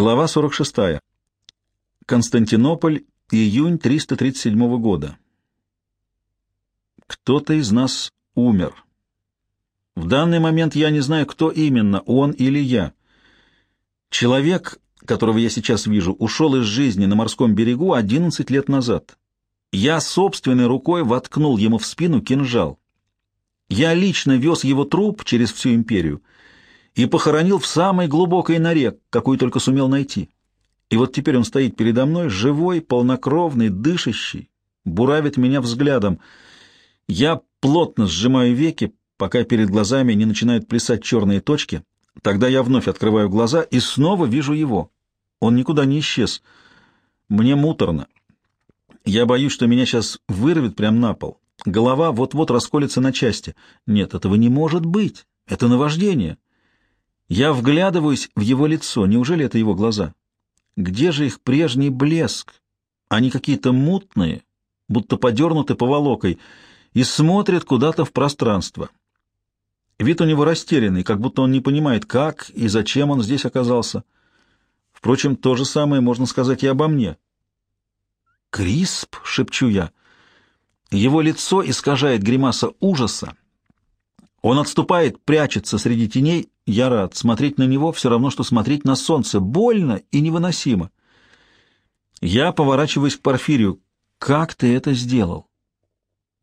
Глава 46. Константинополь, июнь 337 года. Кто-то из нас умер. В данный момент я не знаю, кто именно, он или я. Человек, которого я сейчас вижу, ушел из жизни на морском берегу 11 лет назад. Я собственной рукой воткнул ему в спину кинжал. Я лично вез его труп через всю империю — и похоронил в самой глубокой норе, какую только сумел найти. И вот теперь он стоит передо мной, живой, полнокровный, дышащий, буравит меня взглядом. Я плотно сжимаю веки, пока перед глазами не начинают плясать черные точки. Тогда я вновь открываю глаза и снова вижу его. Он никуда не исчез. Мне муторно. Я боюсь, что меня сейчас вырвет прямо на пол. Голова вот-вот расколется на части. Нет, этого не может быть. Это наваждение. Я вглядываюсь в его лицо. Неужели это его глаза? Где же их прежний блеск? Они какие-то мутные, будто подернуты поволокой, и смотрят куда-то в пространство. Вид у него растерянный, как будто он не понимает, как и зачем он здесь оказался. Впрочем, то же самое можно сказать и обо мне. «Крисп!» — шепчу я. Его лицо искажает гримаса ужаса, он отступает, прячется среди теней. Я рад. Смотреть на него все равно, что смотреть на солнце. Больно и невыносимо. Я поворачиваюсь к Порфирию. «Как ты это сделал?»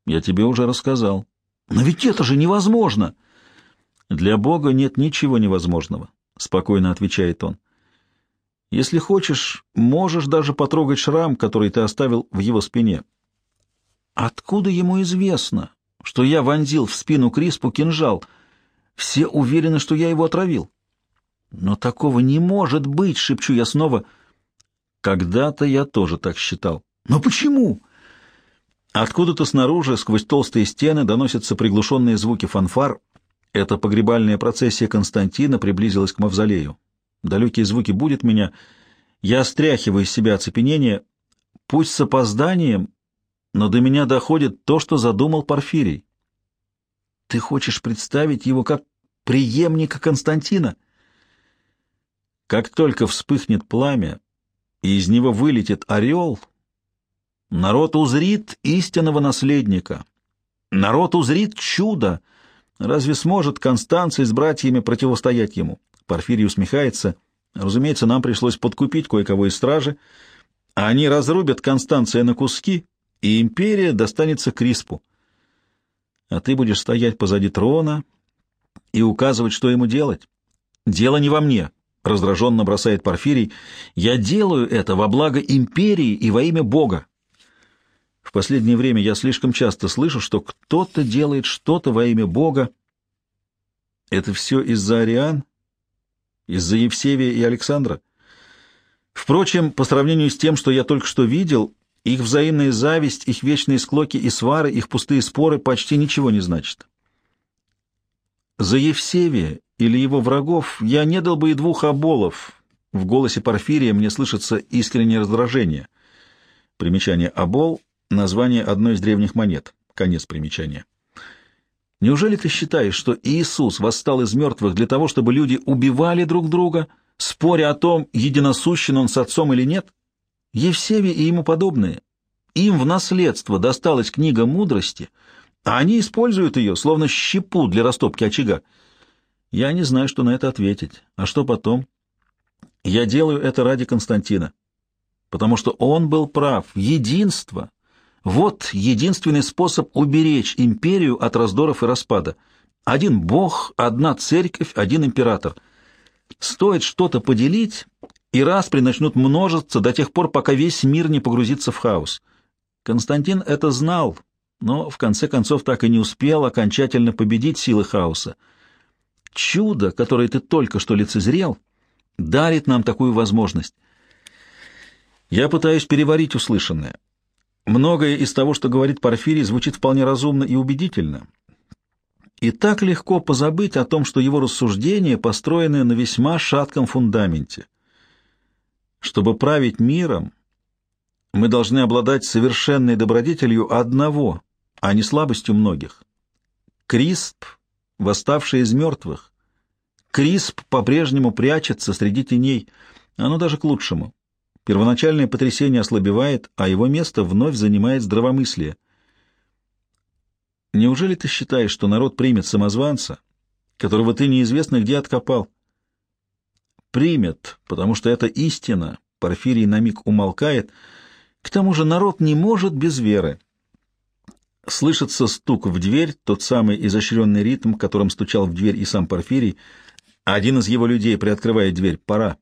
«Я тебе уже рассказал». «Но ведь это же невозможно!» «Для Бога нет ничего невозможного», — спокойно отвечает он. «Если хочешь, можешь даже потрогать шрам, который ты оставил в его спине». «Откуда ему известно?» Что я вонзил в спину Криспу кинжал. Все уверены, что я его отравил. Но такого не может быть, шепчу я снова. Когда-то я тоже так считал. Но почему? Откуда-то снаружи, сквозь толстые стены, доносятся приглушенные звуки фанфар. Эта погребальная процессия Константина приблизилась к мавзолею. Далекие звуки будут меня. Я стряхиваю из себя оцепенение. Пусть с опозданием, но до меня доходит то, что задумал Порфирий. Ты хочешь представить его как преемника Константина? Как только вспыхнет пламя, и из него вылетит орел, народ узрит истинного наследника. Народ узрит чудо. Разве сможет Констанций с братьями противостоять ему? Порфирий усмехается. Разумеется, нам пришлось подкупить кое-кого из стражи, а они разрубят Констанция на куски и империя достанется Криспу. А ты будешь стоять позади трона и указывать, что ему делать. Дело не во мне, — раздраженно бросает Порфирий. Я делаю это во благо империи и во имя Бога. В последнее время я слишком часто слышу, что кто-то делает что-то во имя Бога. Это все из-за Ариан? Из-за Евсевия и Александра? Впрочем, по сравнению с тем, что я только что видел, их взаимная зависть, их вечные склоки и свары, их пустые споры почти ничего не значат. За Евсевия или его врагов я не дал бы и двух оболов. В голосе Порфирия мне слышится искреннее раздражение. Примечание «обол» — название одной из древних монет. Конец примечания. Неужели ты считаешь, что Иисус восстал из мертвых для того, чтобы люди убивали друг друга, споря о том, единосущен он с отцом или нет? Евсевий и ему подобные. Им в наследство досталась книга мудрости, а они используют ее, словно щепу для растопки очага. Я не знаю, что на это ответить. А что потом? Я делаю это ради Константина, потому что он был прав. Единство — вот единственный способ уберечь империю от раздоров и распада. Один бог, одна церковь, один император. Стоит что-то поделить, и распри начнут множиться до тех пор, пока весь мир не погрузится в хаос. Константин это знал, но в конце концов так и не успел окончательно победить силы хаоса. Чудо, которое ты только что лицезрел, дарит нам такую возможность. Я пытаюсь переварить услышанное. Многое из того, что говорит Порфирий, звучит вполне разумно и убедительно. И так легко позабыть о том, что его рассуждения построены на весьма шатком фундаменте. Чтобы править миром, мы должны обладать совершенной добродетелью одного, а не слабостью многих. Крисп, восставший из мертвых. Крисп по-прежнему прячется среди теней. Оно даже к лучшему. Первоначальное потрясение ослабевает, а его место вновь занимает здравомыслие. Неужели ты считаешь, что народ примет самозванца, которого ты неизвестно где откопал? Примет, потому что это истина. Порфирий на миг умолкает. К тому же народ не может без веры. Слышится стук в дверь, тот самый изощренный ритм, которым стучал в дверь и сам Порфирий. Один из его людей приоткрывает дверь. Пора.